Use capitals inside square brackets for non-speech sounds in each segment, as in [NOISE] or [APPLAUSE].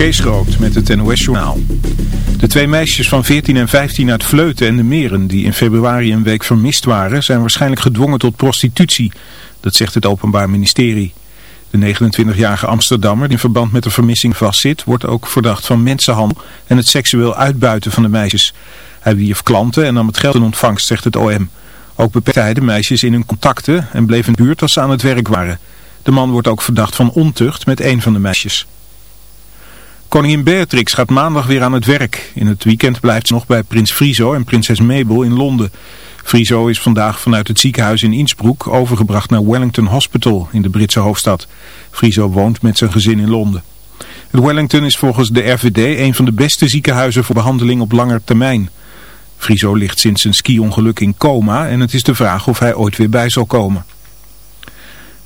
Kees Groot met het NOS-journaal. De twee meisjes van 14 en 15 uit Vleuten en de Meren die in februari een week vermist waren... zijn waarschijnlijk gedwongen tot prostitutie. Dat zegt het Openbaar Ministerie. De 29-jarige Amsterdammer die in verband met de vermissing vastzit... wordt ook verdacht van mensenhandel en het seksueel uitbuiten van de meisjes. Hij wierf klanten en nam het geld in ontvangst, zegt het OM. Ook beperkte hij de meisjes in hun contacten en bleef in de buurt als ze aan het werk waren... De man wordt ook verdacht van ontucht met een van de meisjes. Koningin Beatrix gaat maandag weer aan het werk. In het weekend blijft ze nog bij prins Friso en prinses Mabel in Londen. Friso is vandaag vanuit het ziekenhuis in Innsbruck overgebracht naar Wellington Hospital in de Britse hoofdstad. Friso woont met zijn gezin in Londen. Het Wellington is volgens de RVD een van de beste ziekenhuizen voor behandeling op langer termijn. Friso ligt sinds een ski-ongeluk in coma en het is de vraag of hij ooit weer bij zal komen.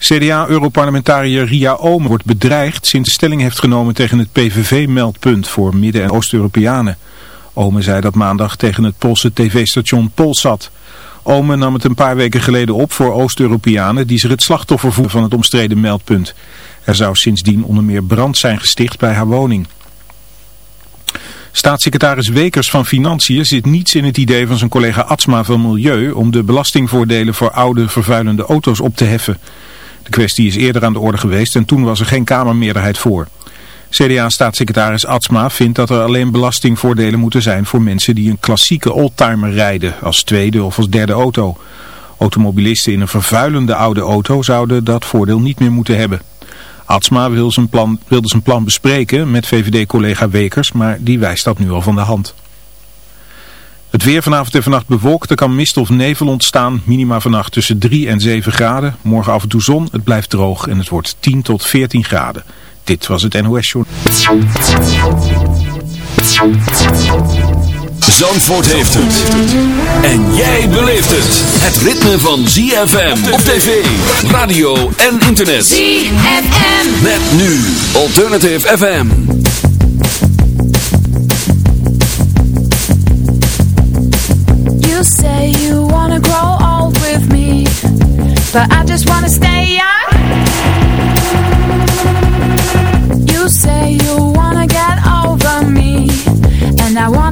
CDA-europarlementariër Ria Omen wordt bedreigd sinds stelling heeft genomen tegen het PVV-meldpunt voor Midden- en Oost-Europeanen. Omen zei dat maandag tegen het Poolse tv-station Polsat. Omen nam het een paar weken geleden op voor Oost-Europeanen die zich het slachtoffer voelen van het omstreden meldpunt. Er zou sindsdien onder meer brand zijn gesticht bij haar woning. Staatssecretaris Wekers van Financiën zit niets in het idee van zijn collega Atsma van Milieu om de belastingvoordelen voor oude vervuilende auto's op te heffen. De kwestie is eerder aan de orde geweest en toen was er geen Kamermeerderheid voor. CDA-staatssecretaris Atsma vindt dat er alleen belastingvoordelen moeten zijn voor mensen die een klassieke oldtimer rijden, als tweede of als derde auto. Automobilisten in een vervuilende oude auto zouden dat voordeel niet meer moeten hebben. Atsma wil zijn plan, wilde zijn plan bespreken met VVD-collega Wekers, maar die wijst dat nu al van de hand. Het weer vanavond en vannacht bewolkt. Er kan mist of nevel ontstaan. Minima vannacht tussen 3 en 7 graden. Morgen af en toe zon. Het blijft droog en het wordt 10 tot 14 graden. Dit was het NOS Journal. Zandvoort heeft het. En jij beleeft het. Het ritme van ZFM op tv, radio en internet. ZFM. Met nu Alternative FM. Say you wanna grow old with me But I just wanna stay young. You say you wanna get over me And I wanna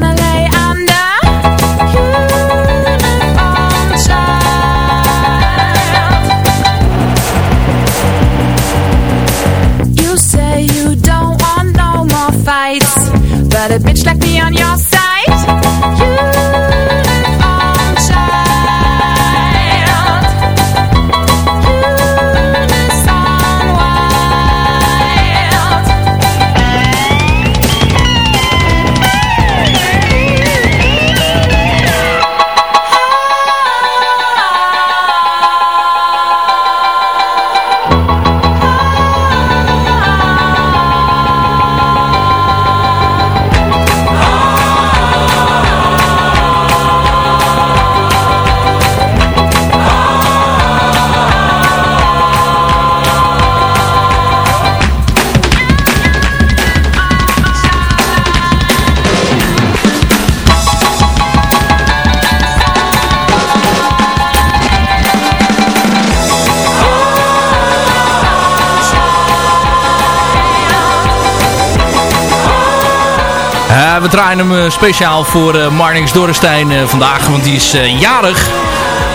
we draaien hem eh, speciaal voor eh, Marnix Dorrestein eh, vandaag, want die is jarig.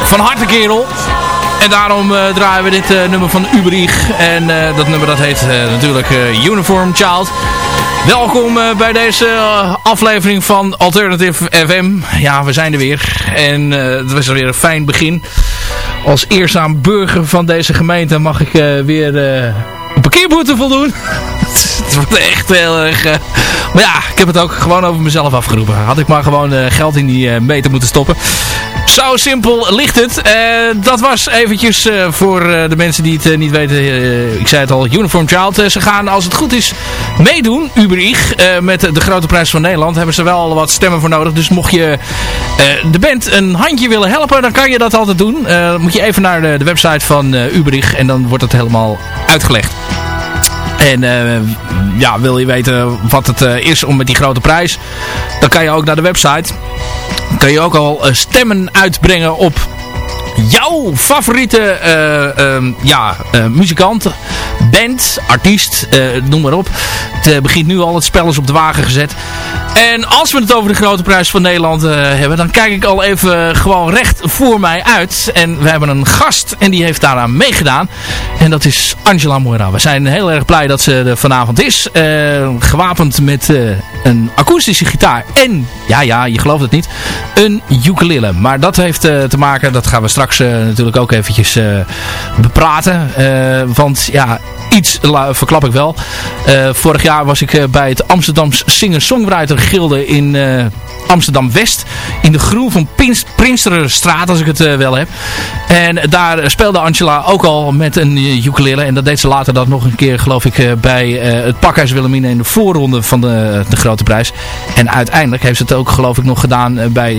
Van harte kerel. En daarom draaien we dit nummer van Uberig. En dat nummer dat heet natuurlijk Uniform Child. Welkom bij deze aflevering van Alternative FM. Ja, we zijn er weer. En het was weer een fijn begin. Als eerzaam burger van deze gemeente mag ik weer een parkeerboete voldoen. [LAUGHS] het wordt echt heel erg... maar ja, ik heb het ook gewoon over mezelf afgeroepen. Had ik maar gewoon eh, geld in die eh, meter moeten stoppen. Zo simpel ligt het. Eh, dat was eventjes voor de mensen die het niet weten. ik zei het al, Uniform Child. Ze gaan, als het goed is, meedoen, Uberig. eh met de grote prijs van Nederland. Hebben ze wel wat stemmen voor nodig. Dus mocht je de band een handje willen helpen, dan kan je dat altijd doen. Moet je even naar de, website van Uberig. En dan wordt het helemaal uitgelegd. En eh, ja, wil je weten wat het eh, is om met die grote prijs, dan kan je ook naar de website. Dan kan je ook al eh, stemmen uitbrengen op jouw favoriete ja, muzikant, band, artiest, eh, noem maar op. Het het begint nu al. Het spel is op de wagen gezet. En als we het over de grote prijs van Nederland hebben, dan kijk ik al even gewoon recht voor mij uit. En we hebben een gast en die heeft daaraan meegedaan. En dat is Angela Moira. We zijn heel erg blij dat ze er vanavond is. gewapend met een akoestische gitaar en, ja ja, je gelooft het niet, een ukulele. Maar dat heeft te maken, dat gaan we straks natuurlijk ook eventjes bepraten. want ja, iets verklap ik wel. Uh, vorig jaar was ik uh, bij het Amsterdams Singer-Songwriter Gilde in uh, Amsterdam-West. In de groen van Prinsterenstraat, als ik het wel heb. En daar speelde Angela ook al met een ukulele. En dat deed ze later dan nog een keer, geloof ik, bij het Pakhuis Wilhelmina in de voorronde van de, de Grote Prijs. En uiteindelijk heeft ze het ook, geloof ik, nog gedaan bij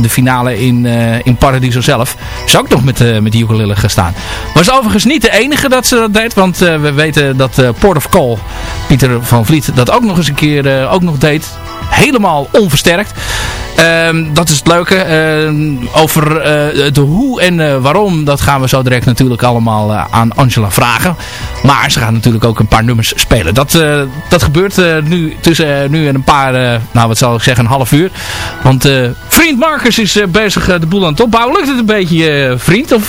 de finale in, in Paradiso zelf. Ze ook nog met, met die ukulele gestaan. Was overigens niet de enige dat ze dat deed, want weten dat uh, Port of Call, Pieter van Vliet, dat ook nog eens een keer uh, ook nog deed. Helemaal onversterkt. Uh, dat is het leuke. Uh, over uh, de hoe en uh, waarom, dat gaan we zo direct natuurlijk allemaal aan Angela vragen. Maar ze gaat natuurlijk ook een paar nummers spelen. Dat, dat gebeurt nu tussen nu en een paar, nou wat zal ik zeggen, een half uur. Want vriend Marcus is bezig de boel aan het opbouwen. Lukt het een beetje, vriend? Of,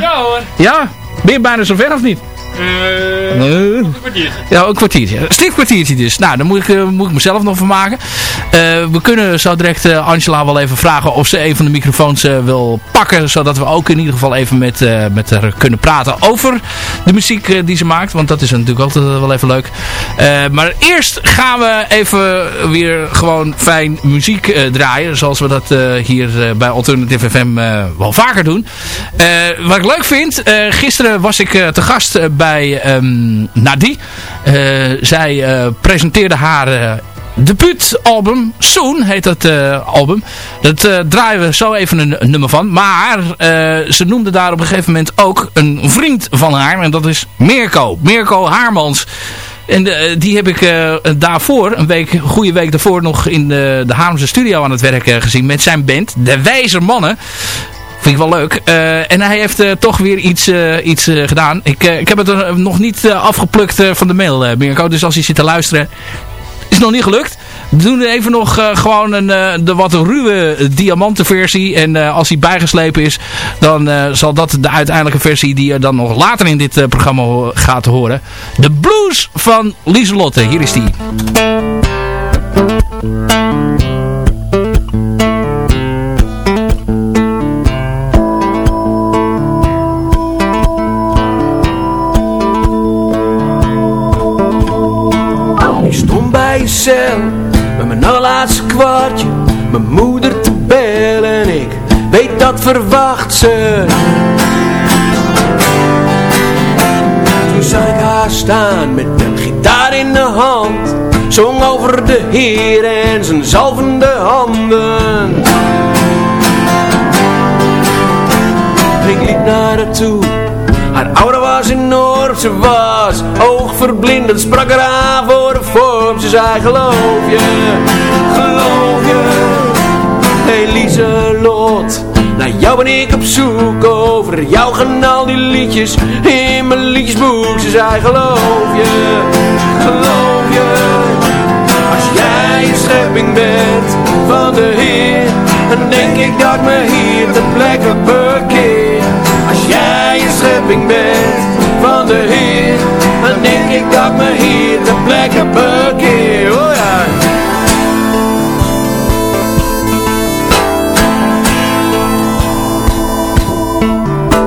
ja hoor. Ja? Ben je bijna zover of niet? Uh, nee. Een kwartiertje. Ja, een kwartiertje. Stief kwartiertje dus. Nou, dan moet ik, uh, moet ik mezelf nog van maken. Uh, we kunnen zo direct Angela wel even vragen of ze een van de microfoons wil pakken. Zodat we ook in ieder geval even met, met haar kunnen praten over de muziek die ze maakt. Want dat is natuurlijk altijd wel even leuk. maar eerst gaan we even weer gewoon fijn muziek draaien. Zoals we dat hier bij Alternative FM wel vaker doen. wat ik leuk vind. gisteren was ik te gast bij um, Nadi. Uh, zij uh, presenteerde haar uh, debuutalbum. Soon heet dat album. Dat draaien we zo even een, nummer van. Maar ze noemde daar op een gegeven moment ook een vriend van haar. En dat is Mirko. Mirko Haarmans. En die heb ik daarvoor, een week, goede week daarvoor, nog in de, de Haarlemse studio aan het werk gezien met zijn band. De Wijzer Mannen. Vind ik wel leuk. Uh, en hij heeft uh, toch weer iets, uh, iets gedaan. Ik, ik heb het nog niet afgeplukt van de mail, Mirko. Dus als je zit te luisteren, is nog niet gelukt. We doen even nog gewoon een, de wat ruwe diamantenversie. En als hij bijgeslepen is, dan zal dat de uiteindelijke versie die je dan nog later in dit programma gaat horen. De blues van Lieselotte. Hier is die. Met mijn allerlaatste kwartje Mijn moeder te bellen Ik weet dat verwacht ze. Toen zag ik haar staan Met een gitaar in de hand Zong over de Heer en zijn zalvende handen. Ik liep naar haar toe haar oude was enorm, ze was oogverblindend Sprak er aan voor de vorm, ze zei geloof je, geloof je Hey Lot, naar jou ben ik op zoek Over jou gaan al die liedjes in mijn liedjesboek. Ze zei geloof je, geloof je Als jij een schepping bent van de Heer Dan denk ik dat me hier te plekke bekeer schepping bent van de Heer Dan denk ik dat me hier de plekke bekeer Oh ja.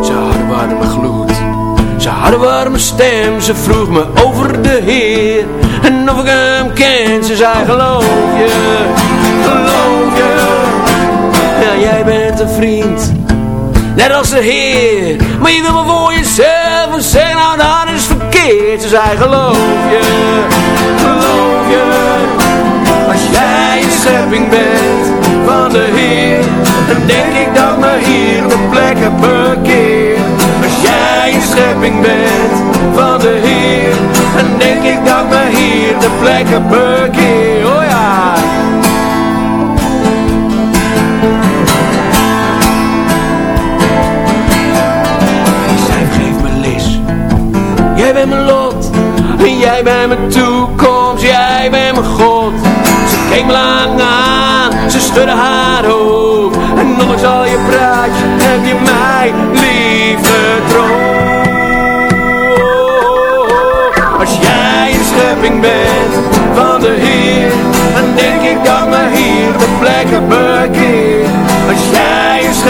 Ze hadden warme gloed Ze hadden warme stem Ze vroeg me over de Heer. En of ik hem ken Ze zei geloof je Geloof je? Ja jij bent een vriend net als de Heer. Maar je wil maar voor jezelf en zeg nou dat is verkeerd. Ze zei geloof je, geloof je. Als jij een schepping bent van de Heer, dan denk ik dat me hier de plek heb. Als jij een schepping bent van de Heer, dan denk ik dat me hier de plek heb bekeerd. Oh ja. jij bent mijn lot. En jij bent mijn toekomst, jij bent mijn God. Ze keek me lang aan, ze schudde haar hoofd. En ondanks al je praatje heb je mij lief gedroomd. Als jij een schepping bent van de Heer, dan denk ik dat me hier de plekken bekeert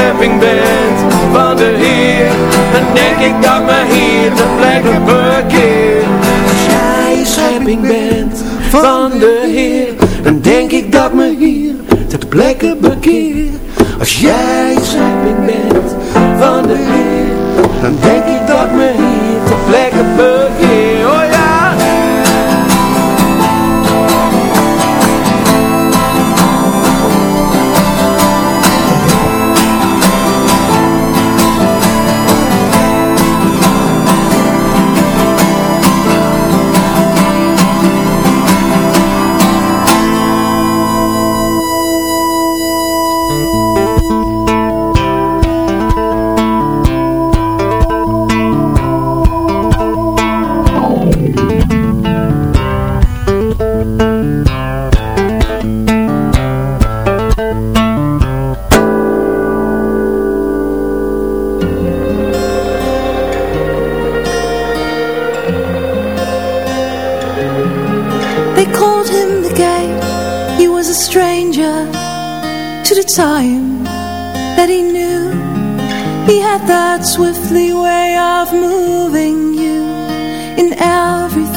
schepping bent van de Heer Dan denk ik dat me hier de plekken bekeer Als jij schepping bent van de Heer. Dan denk ik dat me hier ter plekke bekeer Als jij schepping bent van de Heer Dan denk ik dat me hier ter plekke bekeer The time That he knew He had that swiftly way of moving you In everything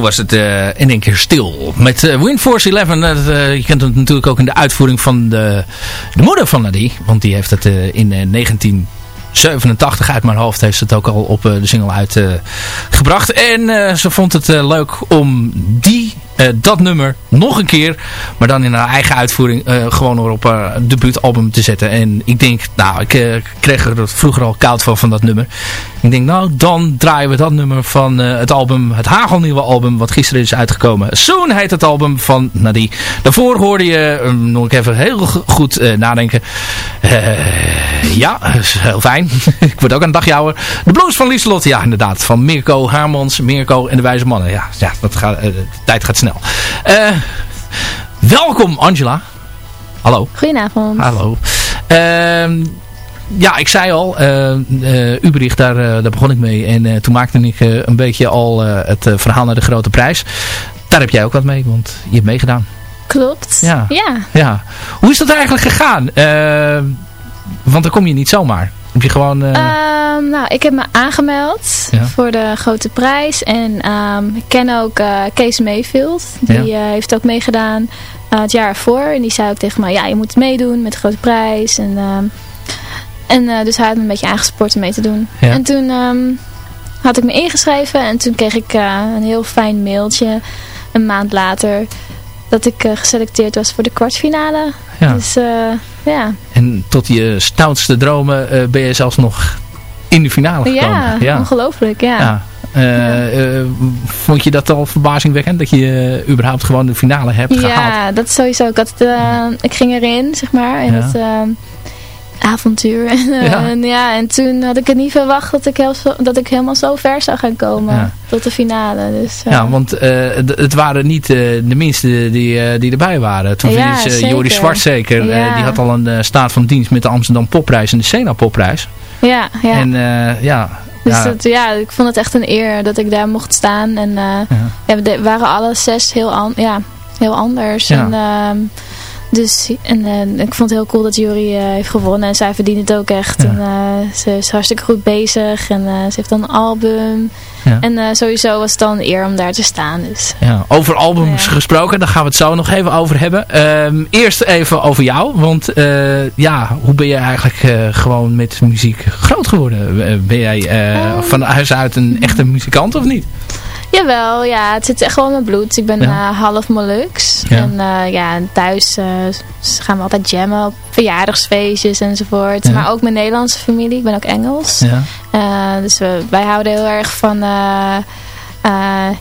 was het eh, in één keer stil. Met eh, Windforce 11, dat, eh, je kent het natuurlijk ook in de uitvoering van de, de moeder van Nadie. Want die heeft het in eh, 1987 uit mijn hoofd heeft het ook al op de single uitgebracht. en ze vond het leuk om die dat nummer nog een keer, maar dan in haar eigen uitvoering, gewoon op haar debuutalbum te zetten. En ik denk, nou, ik kreeg er vroeger al koud van, van dat nummer. Ik denk, nou, dan draaien we dat nummer van het album, het hagelnieuwe album, wat gisteren is uitgekomen. Soon heet het album van Nadie. Daarvoor hoorde je, nog even heel goed nadenken. ja, is heel fijn. [LAUGHS] ik word ook een dagje ouder. De blues van Lieselot, ja, inderdaad. Van Mirko Haarmans, Mirko en de Wijze Mannen. Ja, ja dat gaat, de tijd gaat snel. Welkom Angela. Hallo. Goedenavond. Hallo. Uh, ja, ik zei al, uh, uh, Uberich, daar, daar begon ik mee. En toen maakte ik een beetje al het verhaal naar de grote prijs. Daar heb jij ook wat mee, want je hebt meegedaan. Klopt. Ja. ja. ja. Hoe is dat eigenlijk gegaan? want dan kom je niet zomaar. Heb je gewoon... Uh... nou, ik heb me aangemeld voor de grote prijs. En um, ik ken ook uh, Kees Mayfield. Die uh, heeft ook meegedaan het jaar ervoor. En die zei ook tegen mij, ja, je moet meedoen met de grote prijs. En, um, en dus hij had me een beetje aangespoord om mee te doen. En toen um, had ik me ingeschreven. En toen kreeg ik een heel fijn mailtje. Een maand later dat ik uh, geselecteerd was voor de kwartfinale. Ja. Dus uh, ja. En tot je stoutste dromen uh, ben je zelfs nog in de finale gekomen. Ja, ja. ongelooflijk, ja. ja. vond je dat al verbazingwekkend dat je überhaupt gewoon de finale hebt ja, gehaald? Ja, dat sowieso. Ik, had het, ik ging erin, zeg maar. En avontuur. [LAUGHS] En, ja. en toen had ik het niet verwacht dat ik, heel, dat ik helemaal zo ver zou gaan komen. Tot de finale. Dus, uh. Ja, want uh, het waren niet uh, de minste die, die erbij waren. Toen ja, is Joris Zwart zeker. Ja. die had al een staat van dienst met de Amsterdam Popprijs en de Sena Popprijs. Ja, ja. En ja... Dus ja. Dat, ja, ik vond het echt een eer dat ik daar mocht staan. En ja. we waren alle zes heel, an ja, heel anders. En, ehm, dus en, uh, ik vond het heel cool dat Jury uh, heeft gewonnen. En zij verdient het ook echt. Ja. En, uh, ze is hartstikke goed bezig. En ze heeft dan een album. Ja. En sowieso was het dan een eer om daar te staan. Dus. Ja, over albums gesproken. Daar gaan we het zo nog even over hebben. Ehm, eerst even over jou. Want ja, hoe ben je eigenlijk gewoon met muziek groot geworden? ben jij van huis uit een echte muzikant of niet? Jawel, ja, het zit echt wel in mijn bloed. Ik ben ja. uh, half Molux. Ja. En uh, ja, thuis uh, gaan we altijd jammen op verjaardagsfeestjes enzovoort. Ja. Maar ook mijn Nederlandse familie. Ik ben ook Engels. Ja. dus we, wij houden heel erg van...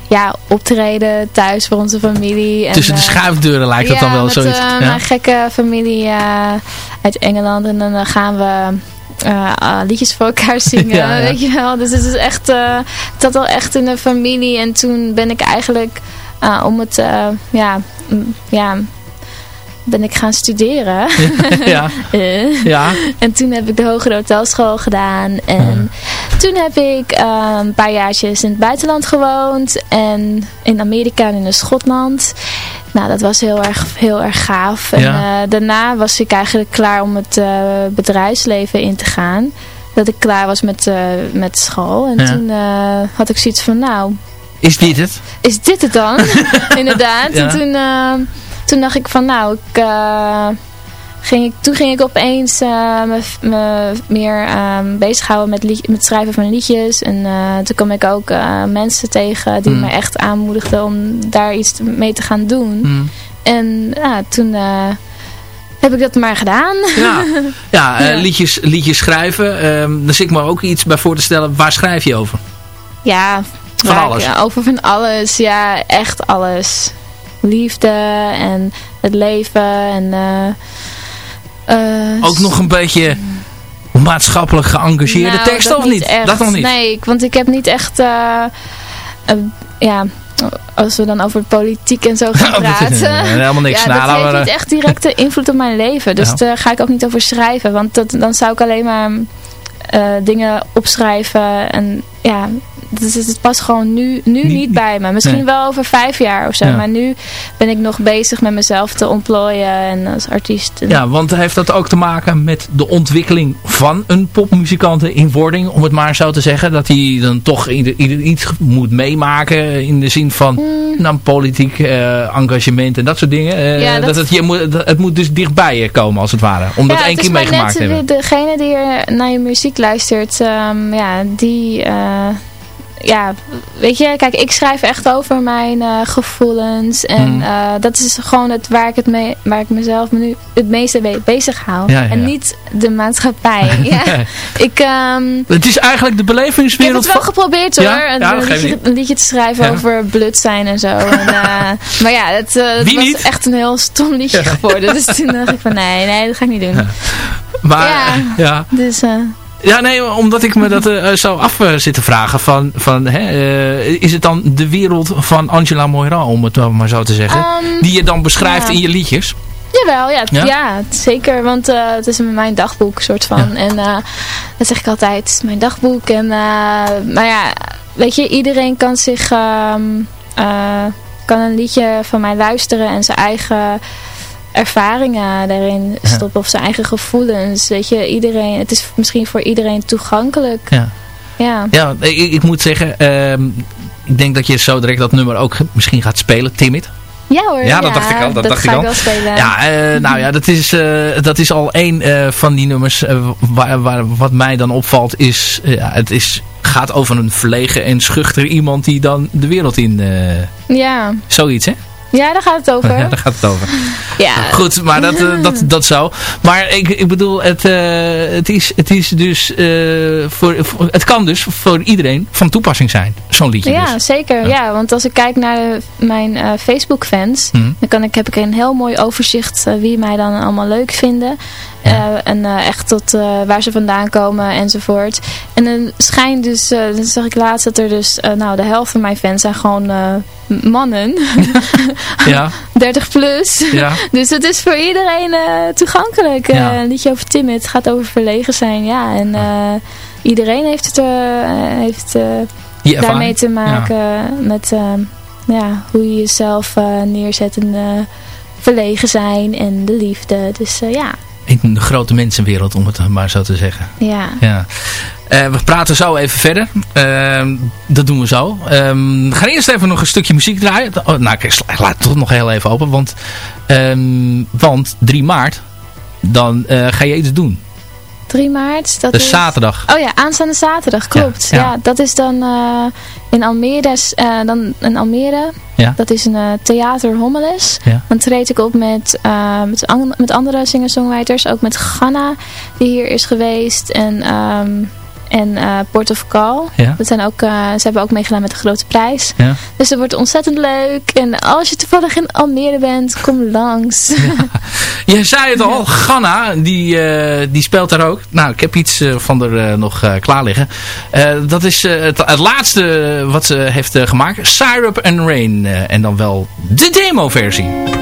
ja, optreden thuis voor onze familie. Tussen de schuifdeuren lijkt dat dan wel zoiets. Ja, mijn gekke familie uit Engeland. En dan gaan we uh, liedjes voor elkaar [LAUGHS] zingen, ja, ja. weet je wel. Dus het is echt, uh, het zat al echt in de familie. En toen ben ik eigenlijk, om het, ja, ja, ben ik gaan studeren. [LAUGHS] ja. [LAUGHS] ja. En toen heb ik de hogere hotelschool gedaan. En toen heb ik een paar jaartjes in het buitenland gewoond. En in Amerika en in Schotland. Nou, dat was heel erg, heel erg gaaf. En ja. uh, daarna was ik eigenlijk klaar om het uh, bedrijfsleven in te gaan. Dat ik klaar was met, met school. En ja. toen had ik zoiets van, nou... Is dit het? Is dit het dan? [LAUGHS] Inderdaad. En toen, toen dacht ik van, nou, ik ging ik, toen ging ik opeens uh, me, me, meer um, bezighouden met, lied, met schrijven van liedjes. En uh, toen kwam ik ook mensen tegen die mm. me echt aanmoedigden om daar iets mee te gaan doen. Mm. En toen heb ik dat maar gedaan. Ja, [LAUGHS] ja, ja. liedjes, liedjes schrijven. Um, daar zit ik me ook iets bij voor te stellen. Waar schrijf je over? Ja, van alles? Ja, over van alles. Ja, echt alles. Liefde en het leven en... Uh, ook nog een beetje maatschappelijk geëngageerde nou, teksten of niet? Echt. Dat nog niet? Nee, want ik heb niet echt... Uh, ja, als we dan over politiek en zo [LAUGHS] gaan praten. helemaal niks. Ja, nou, dat heeft niet echt directe invloed op mijn leven. Dus daar ga ik ook niet over schrijven. Want dat, dan zou ik alleen maar dingen opschrijven. En ja, dus het past gewoon nu, nu niet, niet bij me. Misschien nee. wel over vijf jaar of zo. Ja. Maar nu ben ik nog bezig met mezelf te ontplooien en als artiest. Ja, want heeft dat ook te maken met de ontwikkeling van een popmuzikant in wording? Om het maar zo te zeggen. Dat hij dan toch ieder, ieder iets moet meemaken in de zin van mm. nou, politiek uh, engagement en dat soort dingen. Uh, ja, dat dat het, je moet, het moet dus dichtbij je komen als het ware. Om dat één keer meegemaakt te hebben. Degene die naar je muziek luistert, um, ja, die... Uh, ja, weet je, kijk, ik schrijf echt over mijn uh, gevoelens. En Mm. uh, dat is gewoon het waar ik, het mee, waar ik mezelf nu het meeste mee bezig hou. Ja, ja, En niet de maatschappij. [LAUGHS] ja. Ik, ehm, Het is eigenlijk de ik heb belevingswereld het wel geprobeerd hoor. Ja? Een, geeft liedje, een liedje te schrijven over blut zijn en zo. [LAUGHS] En, eh, maar ja, het, eh, het was niet? echt een heel stom liedje geworden. Dus [LAUGHS] toen dacht ik van nee, nee, dat ga ik niet doen. Maar, Ja. ja. Dus eh, Ja, nee, omdat ik me dat eh, zo af eh, zit te vragen van, van hè, eh, is het dan de wereld van Angela Moira, om het maar zo te zeggen, Ehm, die je dan beschrijft ja. in je liedjes? Jawel, ja, Ja? ja? zeker. Want eh, het is mijn dagboek soort van. En eh, dat zeg ik altijd, het is mijn dagboek. En, eh, maar ja, weet je, iedereen kan zich ehm, eh, kan een liedje van mij luisteren en zijn eigen ervaringen daarin Ja. stoppen. Of zijn eigen gevoelens. Weet je, iedereen, het is misschien voor iedereen toegankelijk. Ja. Ja, Ja, ik, ik moet zeggen, ehm, ik denk dat je zo direct dat nummer ook misschien gaat spelen, Timid. ja hoor. Ja, dat dacht ik al, dat dacht ga ik al. wel spelen. Ja, eh, nou ja, dat is, eh, dat is al één eh, van die nummers. waar, waar, wat mij dan opvalt is, ja, het is, gaat over een verlegen en schuchter iemand die dan de wereld in, ja. zoiets hè? Ja, daar gaat het over. [LAUGHS] Ja, daar gaat het over. Ja, Goed, maar dat, eh, dat, dat zo. Maar ik, ik bedoel, het, eh, het, is, het is dus, eh, voor, voor- het kan dus voor iedereen van toepassing zijn, zo'n liedje Ja, dus. zeker. Ja. want als ik kijk naar de- mijn eh, Facebook-fans, Mhm. dan kan ik, heb ik een heel mooi overzicht wie mij dan allemaal leuk vinden. Ja. En echt tot waar ze vandaan komen enzovoort. En dan schijnt dus, dan zag ik laatst dat er dus, nou de helft van mijn fans zijn gewoon mannen, [LAUGHS] [LAUGHS] Ja, 30 plus. ja. [LAUGHS] Dus het is voor iedereen eh, toegankelijk. Ja. Een liedje over timid, het gaat over verlegen zijn, ja. En eh, iedereen heeft het, heeft, daarmee te maken met ja, hoe je jezelf neerzet en verlegen zijn en de liefde. Dus ja, In de grote mensenwereld, om het maar zo te zeggen. ja. Ja. Eh, we praten zo even verder. Ehm, dat doen we zo. Ehm, we gaan eerst even nog een stukje muziek draaien. Oh, nou, ik sla- ik laat het toch nog heel even open. Want, ehm, want 3 maart, dan eh, ga je iets doen. 3 maart. Dat Dus is... zaterdag. Oh ja, aanstaande zaterdag, klopt. Ja, Ja, ja. dat is dan eh, in Almere. eh, dan in Almere. Ja. Dat is een eh, theater Hommeles. Ja. Dan treed ik op met, met, an- met andere singer-songwriters. Ook met Ganna, die hier is geweest. En, ehm, en eh, Port of Call. Ja. Dat zijn ook, eh, ze hebben ook meegedaan met de grote prijs. Ja. Dus het wordt ontzettend leuk. En als je toevallig in Almere bent, kom langs. [LAUGHS] Je zei het al, Ganna, die, eh, die speelt daar ook. Nou, ik heb iets van er nog klaar liggen. Dat is het, het laatste wat ze heeft gemaakt. Syrup and Rain. en dan wel de demo versie.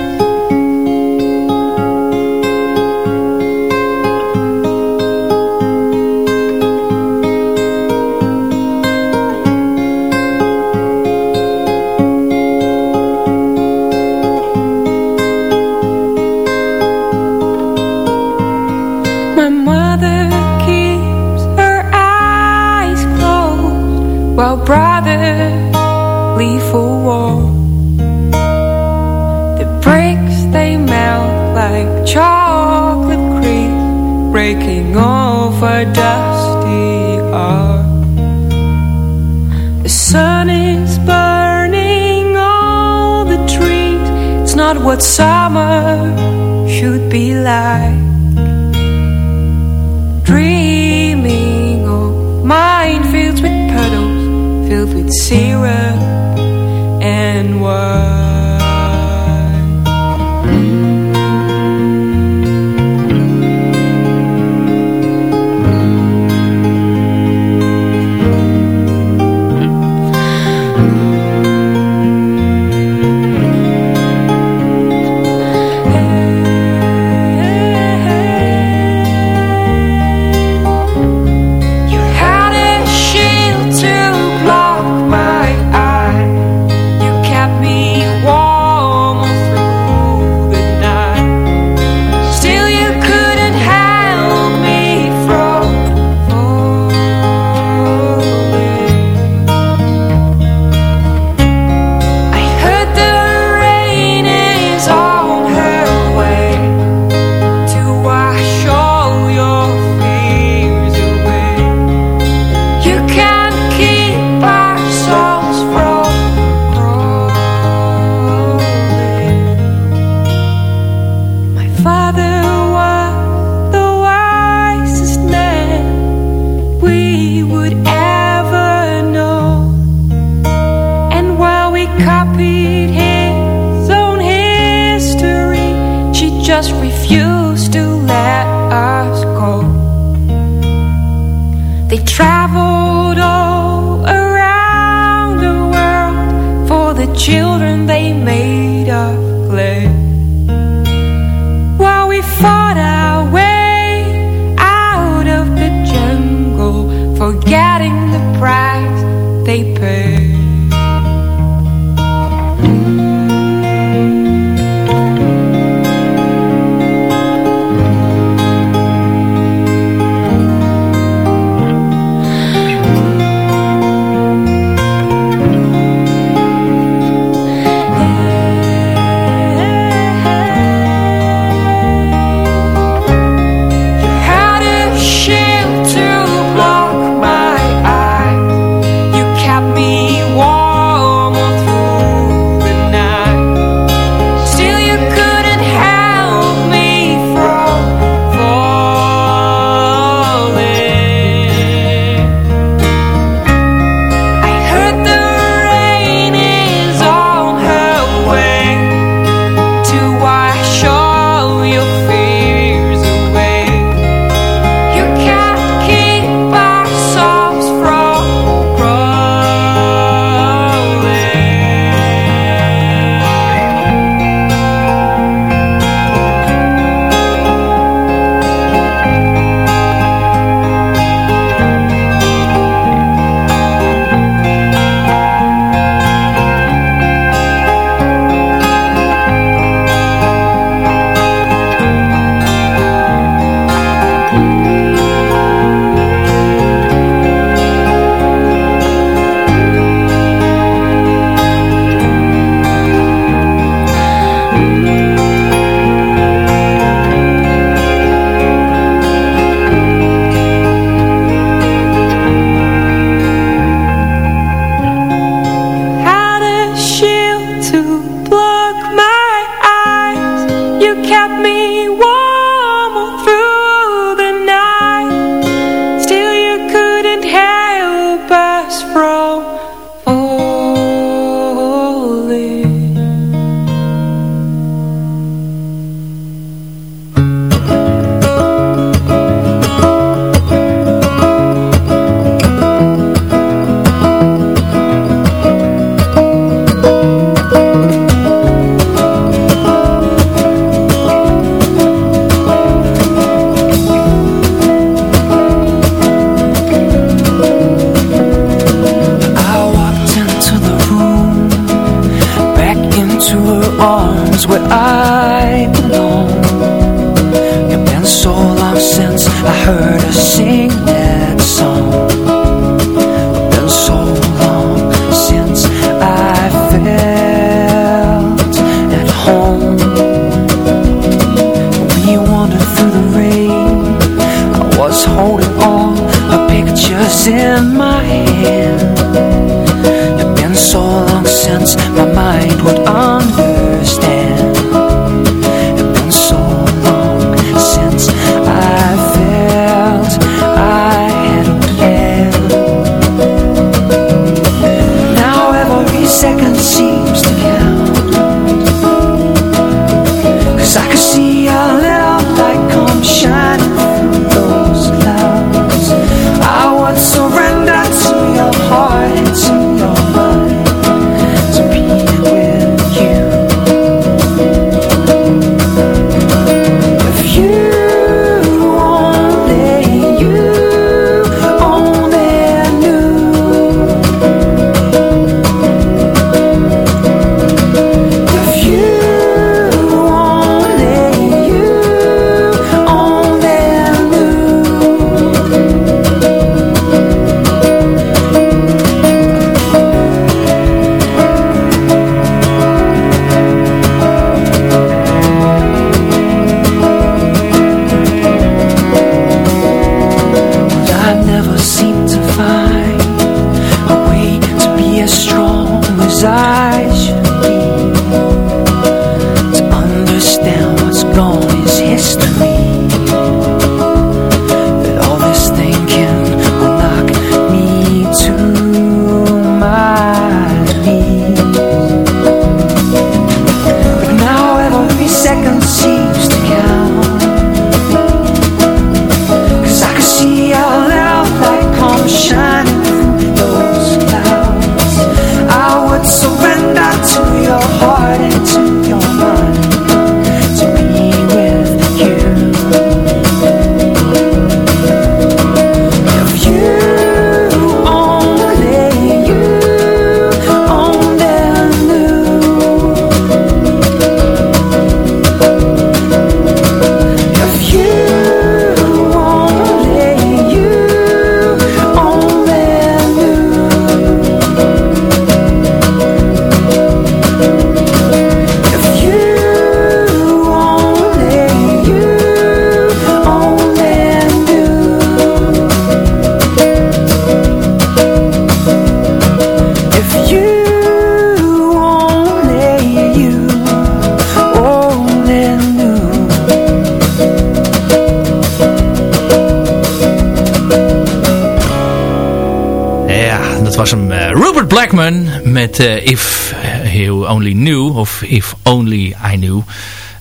Met uh, If You Only Knew. Of If Only I Knew.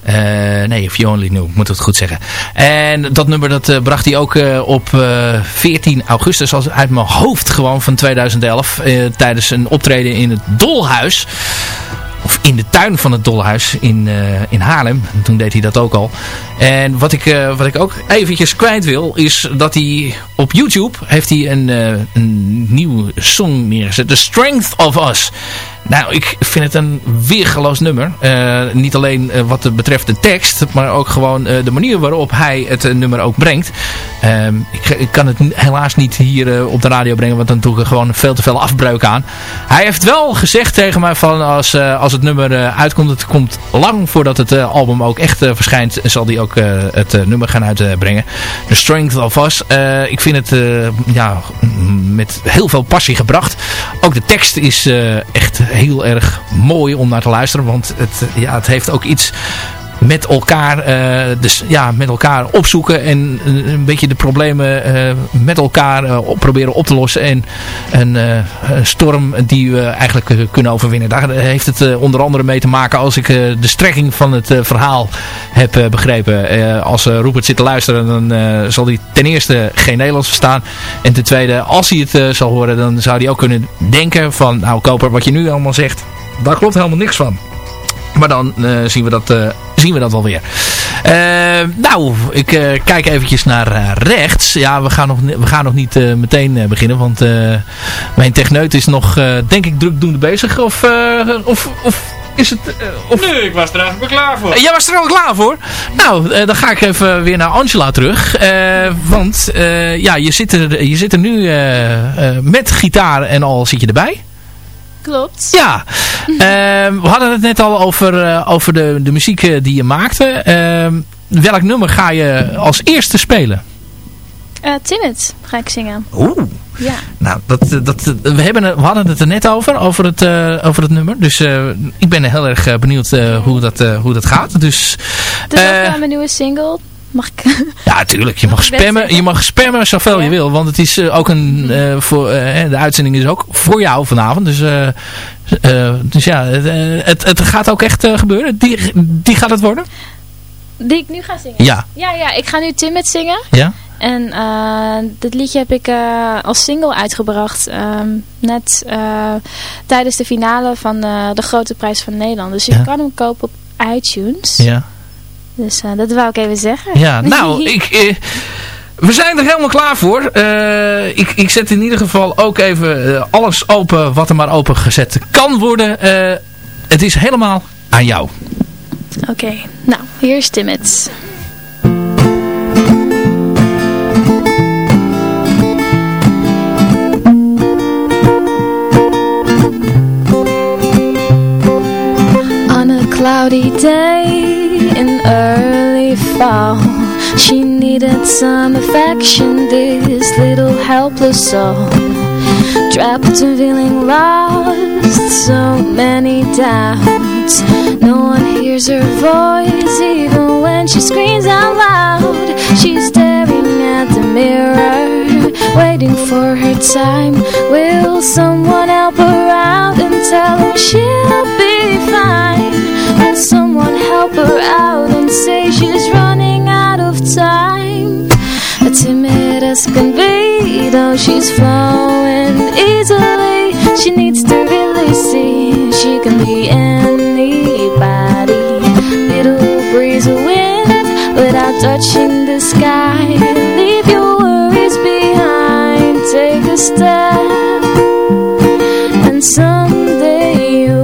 Uh, nee, If You Only Knew, moet het goed zeggen. En dat nummer dat bracht hij ook op 14 augustus als uit mijn hoofd gewoon van 2011. tijdens een optreden in het Dolhuis in de tuin van het Dollehuis in, uh, in Haarlem. En toen deed hij dat ook al. En wat ik, uh, wat ik ook eventjes kwijt wil, is dat hij op YouTube heeft hij een, uh, een nieuwe song neergezet. The Strength of Us. Nou, ik vind het een weergeloos nummer. Niet alleen wat betreft de tekst, maar ook gewoon de manier waarop hij het nummer ook brengt. Ehm, ik, kan het helaas niet hier op de radio brengen, want dan doe ik gewoon veel te veel afbreuk aan. Hij heeft wel gezegd tegen mij van als, als het nummer uitkomt, het komt lang voordat het album ook echt verschijnt, zal hij ook het nummer gaan uitbrengen. The Strength of Us. ik vind het ja, met heel veel passie gebracht. Ook de tekst is echt heel erg mooi om naar te luisteren. Want het, ja, het heeft ook iets met elkaar, uh, dus, ja, met elkaar opzoeken en een beetje de problemen uh, met elkaar proberen op te lossen. En een storm die we eigenlijk kunnen overwinnen. Daar heeft het onder andere mee te maken als ik de strekking van het verhaal heb begrepen. als Rupert zit te luisteren dan zal hij ten eerste geen Nederlands verstaan. En ten tweede als hij het zal horen dan zou hij ook kunnen denken van nou Koper wat je nu allemaal zegt. Daar klopt helemaal niks van. Maar dan zien we dat zien we dat wel weer. Uh, nou, ik uh, kijk eventjes naar uh, rechts. Ja, we gaan nog, we gaan nog niet meteen beginnen. Want mijn techneut is nog, denk ik, drukdoende bezig. Of, of, of is het... of... Nee, ik was er eigenlijk klaar voor. Jij was er al klaar voor? Nou, dan ga ik even weer naar Angela terug. want ja, je zit er, je zit er nu met gitaar en al zit je erbij. Klopt. Ja. Ehm, we hadden het net al over, uh, over de, de muziek eh, die je maakte. Uh, welk nummer ga je als eerste spelen? Uh, Timid ga ik zingen. Oeh. Ja. Nou, dat, dat, we, hebben, we hadden het er net over, over het, over het nummer. Dus ik ben heel erg benieuwd hoe, dat, hoe dat gaat. Dus, het is ook mijn nieuwe single. Mag ik... Ja, natuurlijk. Je mag spammen, je mag spammen zoveel je wil. Want het is uh, ook een... Uh, voor, uh, de uitzending is ook voor jou vanavond. Dus, dus ja, het, het gaat ook echt gebeuren. Die, die gaat het worden? Die ik nu ga zingen? Ja. Ja, ja ik ga nu Timid zingen. Ja. En dit liedje heb ik als single uitgebracht. Um, net tijdens de finale van de Grote Prijs van Nederland. Dus je kan hem kopen op iTunes. Ja. Dus uh, dat wou ik even zeggen. Ja, nou, [LAUGHS] ik, uh, we zijn er helemaal klaar voor. Uh, ik, ik zet in ieder geval ook even alles open wat er maar open gezet kan worden. het is helemaal aan jou. Oké, okay. nou, hier is Timmets. On a cloudy day in early fall. She needed some affection, this little helpless soul. Trapped and feeling lost, so many doubts. No one hears her voice, even when she screams out loud She's staring at the mirror, waiting for her time Will someone help her out and tell her she'll be fine? Will someone help her out and say she's running out of time? A timid as can be, though she's flowing easily. She needs to really see she can be anybody. Touching the sky. Leave your worries behind, take a step, and someday you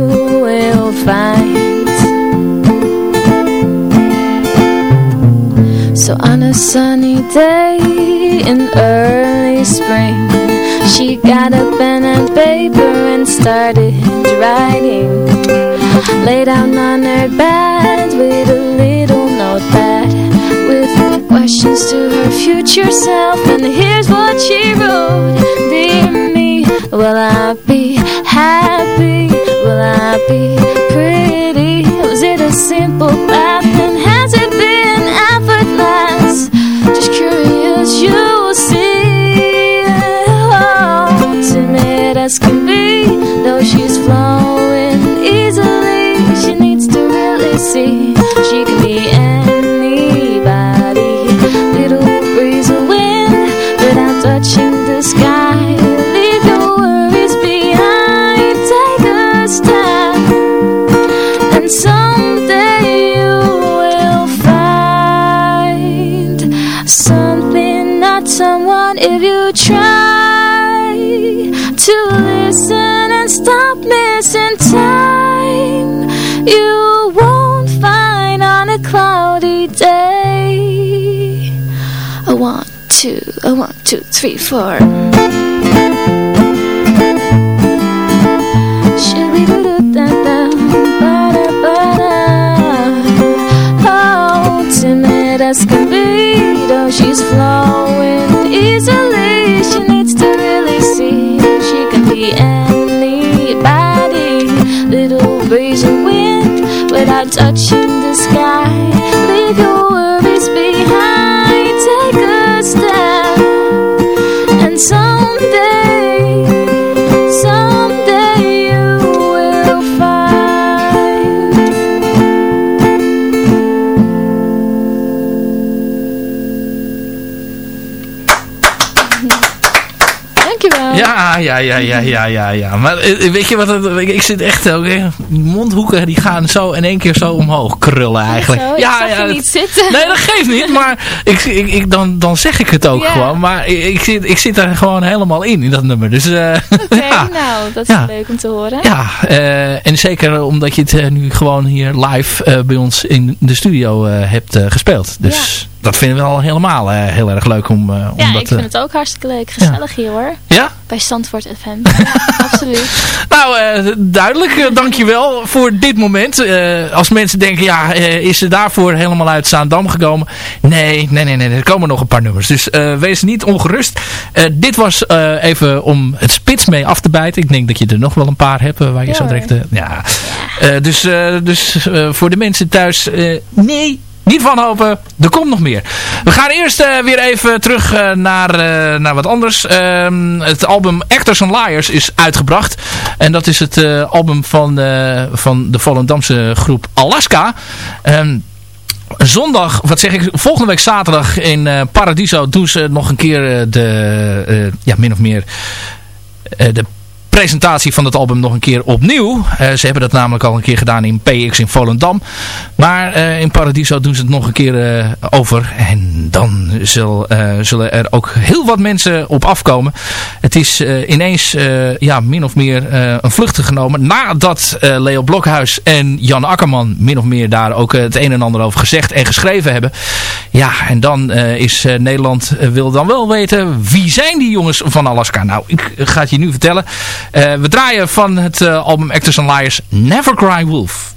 will find. So on a sunny day in early spring She got a pen and paper and started writing Lay down on her bed with a questions to her future self And here's what she wrote Dear me, will I be happy? Will I be pretty? Was it a simple path and has it been effortless? just curious, you'll see. Oh, me. as can be You won't find on a cloudy day. A one, two, a one, two, three, four. As can be Though she's flowing easily. She needs to really see She can be touching the sky Dankjewel. Ja, ja, ja, ja, ja, ja, ja. Maar eh, weet je wat, het, ik zit echt ook, die mondhoeken die gaan zo in één keer zo omhoog krullen eigenlijk. Zo, ja, je ja, niet zitten. Nee, dat geeft niet, maar ik, ik, ik, dan, dan zeg ik het ook Ja. gewoon. Maar ik, ik, zit, ik zit er gewoon helemaal in, in dat nummer. Dus, eh, [LAUGHS] Oké, ja. nou, dat is Ja. leuk om te horen. Ja, eh, en zeker omdat je het nu gewoon hier live bij ons in de studio hebt gespeeld. Dus dat vinden we al helemaal eh, heel erg leuk om, eh, om Ja, dat... ik vind eh, het ook hartstikke leuk. Gezellig hier hoor. ja? Bij Zandvoort FM. Ja, [LAUGHS] absoluut. Nou, duidelijk. dankjewel voor dit moment. Als mensen denken, ja, is ze daarvoor helemaal uit Zaandam gekomen? Nee, nee, nee, nee. Er komen nog een paar nummers. Dus wees niet ongerust. Dit was even om het spits mee af te bijten. Ik denk dat je er nog wel een paar hebt waar je Ja, zo direct... ja. Dus dus voor de mensen thuis, nee... Niet wanhopen, er komt nog meer. We gaan eerst eh, weer even terug eh, naar, eh, naar wat anders. Ehm, het album Actors and Liars is uitgebracht. En dat is het album van, van de Volendamse groep Alaska. Ehm, zondag, wat zeg ik, volgende week zaterdag in Paradiso doen ze nog een keer de, ja, min of meer de presentatie van het album nog een keer opnieuw. Eh, ze hebben dat namelijk al een keer gedaan in PX in Volendam. Maar eh, in Paradiso doen ze het nog een keer eh, over. En dan zullen er ook heel wat mensen op afkomen. Het is ineens ja, min of meer een vlucht genomen. Nadat Leo Blokhuis en Jan Akkerman min of meer daar ook het een en ander over gezegd en geschreven hebben. Ja, en dan is Nederland wil dan wel weten wie zijn die jongens van Alaska. Nou, ik ga het je nu vertellen. Eh, we draaien van het eh, album Actors and Liars Never Cry Wolf.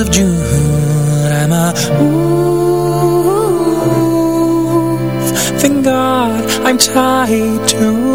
of June I'm a ooh, thank God I'm tied to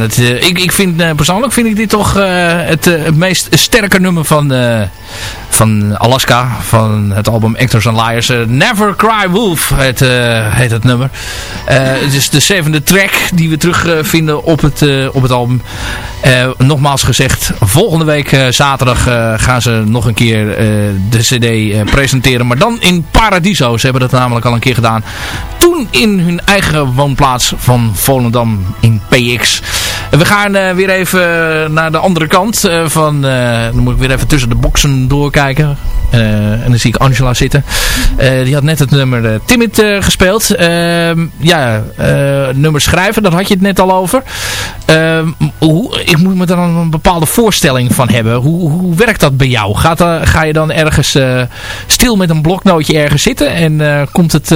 Eh, ik, ik vind, eh, persoonlijk vind ik dit toch eh, het, het, meest sterke nummer van, van Alaska. Van het album Actors and Liars. Never Cry Wolf heet, heet het nummer. het is de zevende track die we terugvinden op, het, op het album nogmaals gezegd, volgende week zaterdag gaan ze nog een keer de cd presenteren. Maar dan in Paradiso. Ze hebben dat namelijk al een keer gedaan. Toen in hun eigen woonplaats van Volendam in PX. We gaan weer even naar de andere kant van... dan moet ik weer even tussen de boksen doorkijken. En dan zie ik Angela zitten. die had net het nummer Timid gespeeld. Ehm, ja, nummer schrijven, daar had je het net al over. Ehm, hoe, ik moet me daar een bepaalde voorstelling van hebben. Hoe, hoe werkt dat bij jou? Gaat, ga je dan ergens stil met een bloknootje ergens zitten en komt, het,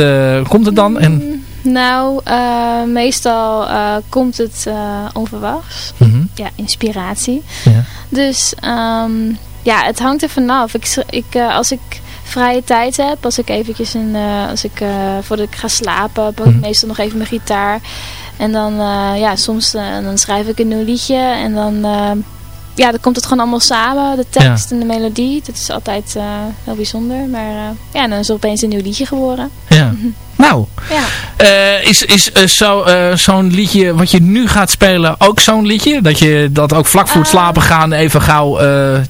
komt het dan? En... Nou, uh, meestal uh, komt het uh, onverwachts. Mm -hmm. Ja, inspiratie. Ja. Dus um, ja, het hangt er vanaf. Ik, ik, als ik vrije tijd heb, als ik eventjes in, als ik, voordat ik ga slapen, pak ik mm -hmm. meestal nog even mijn gitaar. En dan, ja, soms dan schrijf ik een nieuw liedje en dan ja, dan komt het gewoon allemaal samen. De tekst ja. en de melodie. Dat is altijd uh, heel bijzonder. Maar uh, ja, dan is er opeens een nieuw liedje geworden. Ja. [LAUGHS] Nou, ja. Uh, is, is zo, zo'n liedje wat je nu gaat spelen ook zo'n liedje? Dat je dat ook vlak voor het slapen gaan even gauw,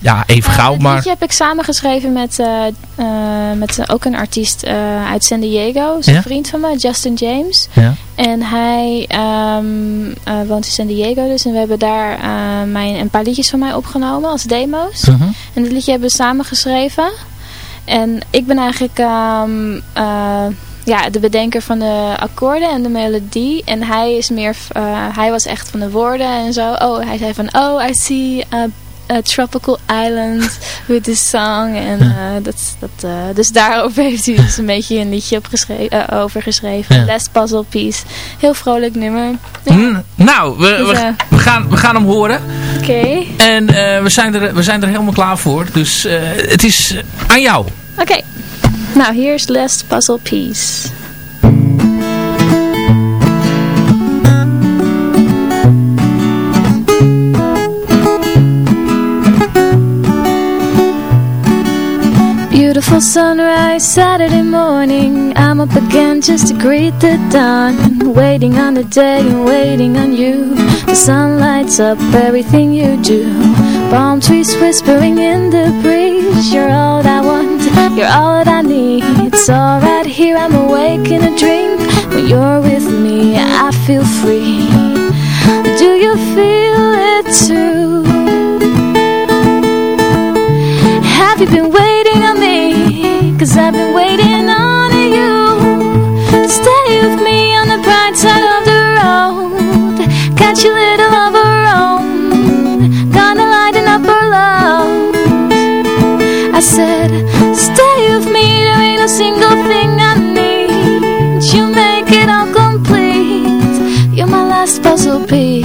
ja even gauw. maar... liedje heb ik samengeschreven met, met ook een artiest uit San Diego. Ja? vriend van me, Justin James. Ja. En hij um, woont in San Diego dus. En we hebben daar mijn, een paar liedjes van mij opgenomen als demo's. -huh. En dat liedje hebben we samengeschreven. En ik ben eigenlijk... Um, ja, de bedenker van de akkoorden en de melodie. En hij is meer, uh, hij was echt van de woorden en zo. Oh, hij zei van, oh, I see a, a tropical island with this song. En uh, dat, dat, uh, dus daarover [LAUGHS] heeft hij dus een beetje een liedje op geschreven, over geschreven. Ja. Last Puzzle Piece. Heel vrolijk nummer. Ja. Mm, nou, we, dus, we, we, gaan, we gaan hem horen. Oké. Okay. En we, zijn er, we zijn er helemaal klaar voor. Dus het is aan jou. Oké. Okay. Now here's Last Puzzle Piece. Beautiful sunrise Saturday morning. I'm up again just to greet the dawn. Waiting on the day and waiting on you. The sun lights up everything you do. Palm trees whispering in the breeze. You're all I want, you're all that I need. It's all right here, I'm awake in a dream. When you're with me, I feel free. Do you feel it too? Have you been I've been waiting on you. Stay with me on the bright side of the road. Catch a little of our own Gonna lighten up our love. I said, stay with me There ain't a single thing I need. You make it all complete. You're my last puzzle piece.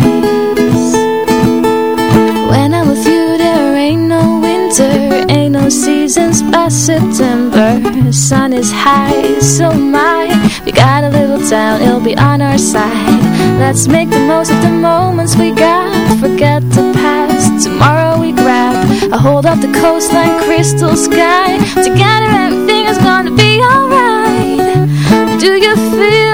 When I'm with you there ain't no winter Ain't no seasons past September Sun is high, so my We got a little town, it'll be on our side. Let's make the most of the moments we got. Forget the past, tomorrow we grab A hold of the coastline, crystal sky. Together everything is gonna be alright. Do you feel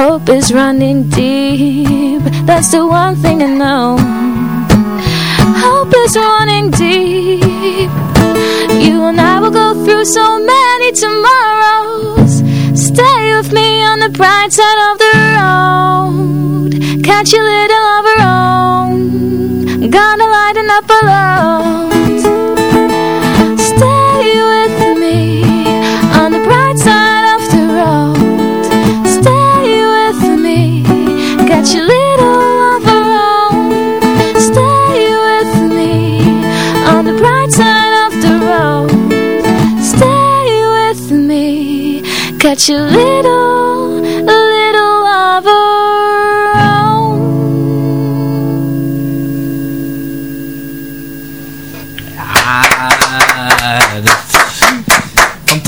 Hope is running deep. That's the one thing I know. Hope is running deep. You and I will go through so many tomorrows. Stay with me on the bright side of the road. Catch a little of our own. Gonna lighten up our load your little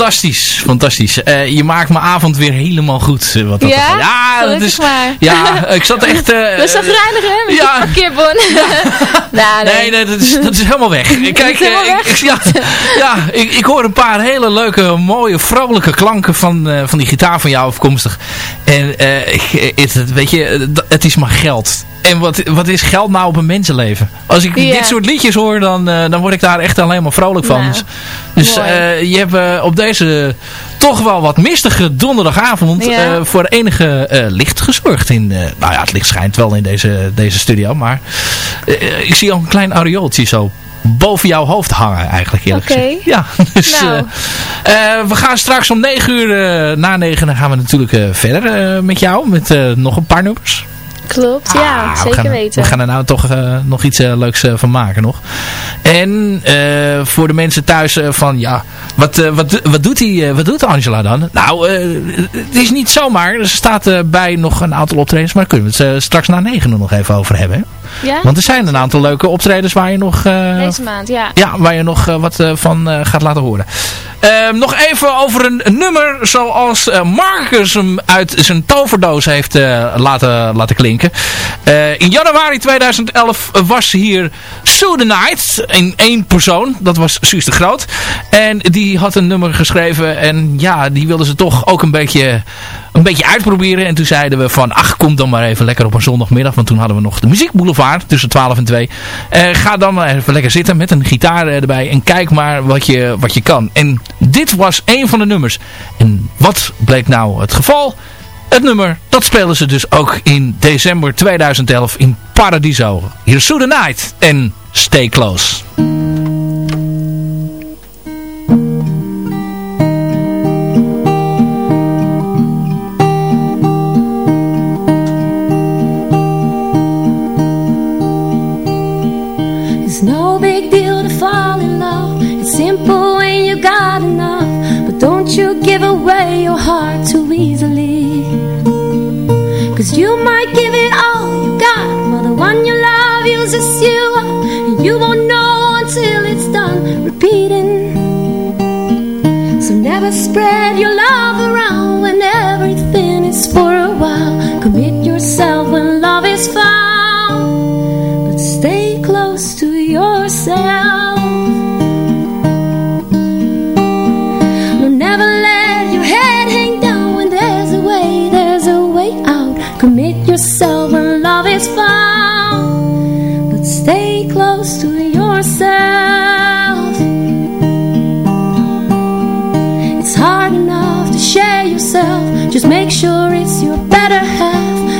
Fantastisch, fantastisch. Eh, je maakt mijn avond weer helemaal goed. eh, Wat dat Ja? ja, dat is, maar. [LAUGHS] ja, ik zat echt... eh, Dat is toch reinig, hè? Met ja. [LAUGHS] [LAUGHS] nou, nee. Nee, nee, dat is, dat is helemaal weg. Kijk, helemaal eh, ik, weg? ik- ja, ja ik, ik hoor een paar hele leuke, mooie, vrolijke klanken van, van die gitaar van jou afkomstig. En ik, het, weet je, het is maar geld. En wat, wat is geld nou op een mensenleven? Als ik dit soort liedjes hoor, dan, eh, dan word ik daar echt alleen maar vrolijk van. Nou, Dus, eh, je hebt eh, op deze toch wel wat mistige donderdagavond Ja. voor enige licht gezorgd. In, nou ja, het licht schijnt wel in deze, deze studio, maar ik zie al een klein areooltje zo boven jouw hoofd hangen eigenlijk eerlijk Oké. gezegd. Ja, [LAUGHS] dus Nou. we gaan straks om 9 uur, na 9 dan gaan we natuurlijk verder met jou, met nog een paar nummers. Klopt, ja, Ah, we zeker gaan er- weten. We gaan er nou toch eh, nog iets eh, leuks eh, van maken nog. En voor de mensen thuis van ja, wat, wat, wat, doet die, wat doet Angela dan? Nou, het is niet zomaar. Er staat bij nog een aantal optredens, maar daar kunnen we het straks na negen nog even over hebben. Hè? Ja? Want er zijn een aantal leuke optredens waar je nog... eh, Deze maand, ja. ja, waar je nog eh, wat eh, van gaat laten horen. Ehm, nog even over een, een nummer zoals Marcus hem uit zijn toverdoos heeft laten, laten klinken. In januari 2011 was hier Sue the Night in één persoon. Dat was Suus de Groot. En die had een nummer geschreven en ja, die wilden ze toch ook een beetje, een beetje uitproberen. En toen zeiden we van, ach kom dan maar even lekker op een zondagmiddag. Want toen hadden we nog de muziekboulevard tussen 12 en 2. Eh, ga dan even lekker zitten met een gitaar eh, erbij. En kijk maar wat je, wat je kan. En dit was een van de nummers. En wat bleek nou het geval? Het nummer, dat spelen ze dus ook in december 2011 in Paradiso. Hier is the Night en Stay Close. Spread your love around when everything is for a while. Commit yourself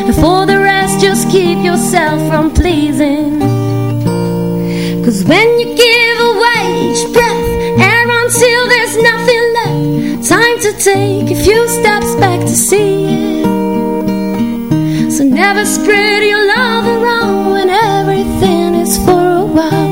And for the rest, just keep yourself from pleasing. Cause when you give away each breath And run till there's nothing left Time to take a few steps back to see it So never spread your love around When everything is for a while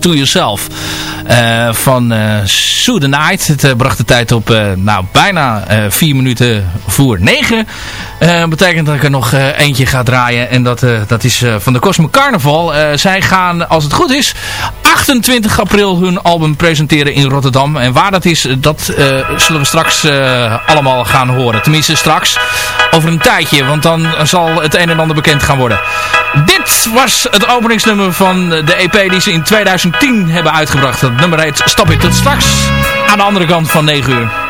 to yourself. van uh, Sue the Night. Het bracht de tijd op nou, bijna vier minuten voor negen. betekent dat ik er nog eentje ga draaien. En dat, dat is van de Cosmo Carnaval. zij gaan, als het goed is, 28 april hun album presenteren in Rotterdam. En waar dat is, dat zullen we straks allemaal gaan horen. Tenminste straks, over een tijdje. Want dan zal het een en ander bekend gaan worden. Dit was het openingsnummer van de EP die ze in 2010 hebben uitgebracht. Het nummer heet Stop It. Tot straks aan de andere kant van 9 uur.